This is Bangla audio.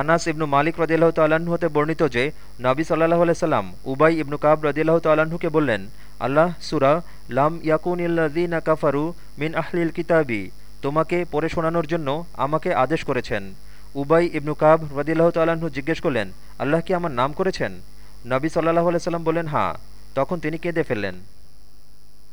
আনাস ইবনু মালিক রদিল্লাহ তাল্লাহ্ন হতে বর্ণিত যে, নাবি সাল্লাহ সাল্লাম উবাই ইবনু কাব রদিল্লাহ তাল্লাহ্নকে বললেন, আল্লাহ সুরা লাম ইয়াকুন ইল্লাদিনা কাফারু মিন আহলিল কিতাবি, তোমাকে পড়ে শোনানোর জন্য আমাকে আদেশ করেছেন। উবাই ইবনু কাব রদিল্লাহ তাল্লাহ্ন জিজ্ঞেস করলেন, আল্লাহ কি আমার নাম করেছেন? নবী সাল্লাহ সাল্লাম বললেন হাঁ তখন তিনি কেঁদে ফেললেন।